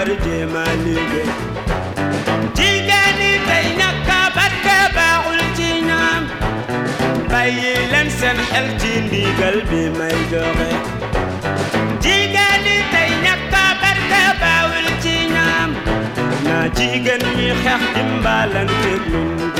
sawar jéema liggéey jigéen ñi tey naka barke baawul ci ñoom bàyyi leen seen xel ci ndigal bi may joxe jigéen ñi tey ñàkk a barke baawul ci ñoom naa jigéen ñi xeex dimbalante ñun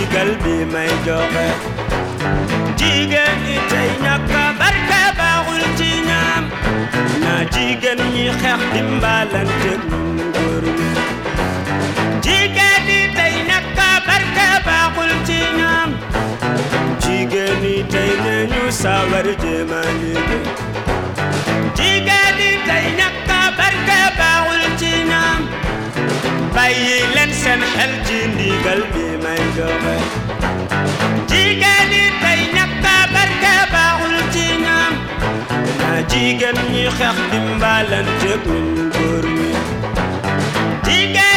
ci ndigal bi may joxe jigéen ñi tey ñàkk barke baaxul ci ñoom na jigéen ñi xeex dimbalante ñun góor ñi jigéen ñi tey ñàkk barke baaxul ci ñoom jigéen ñi tey nañu sawar jéema liggéey jigéen ñi tey ñàkk barke baaxul ci ñoom bàyyi seen xel ci ndigal bi may joxe jigéen ñi tey ñàkk a barke baaxul ci ñoom na jigéen ñi xeex dimbalante ñun góor ñi jigéen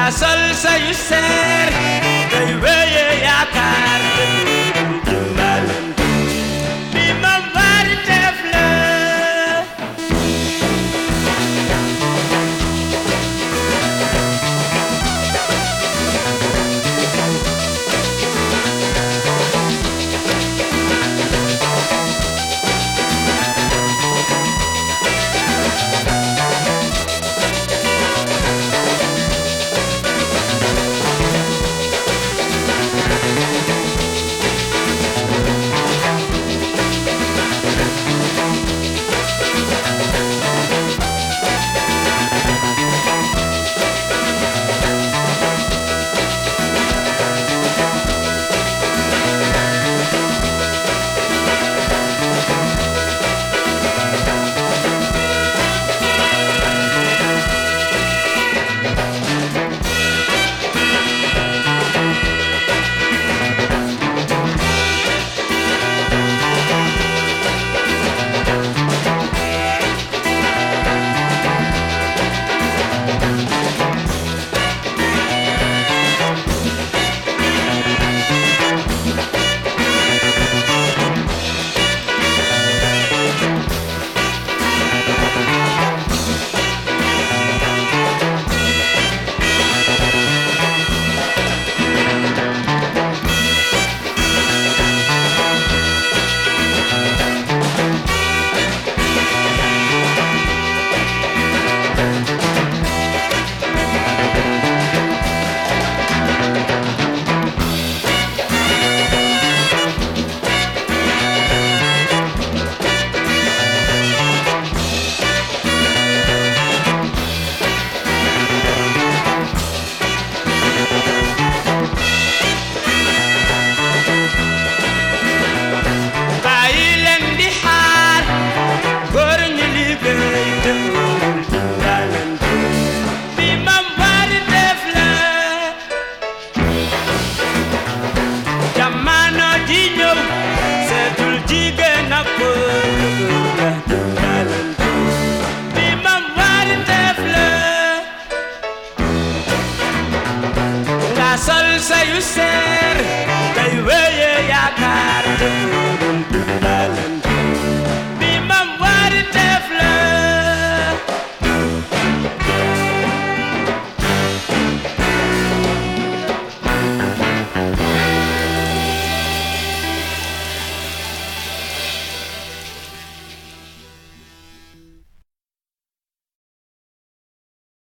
ya sol soy ser, te voy a carte. Doon dundal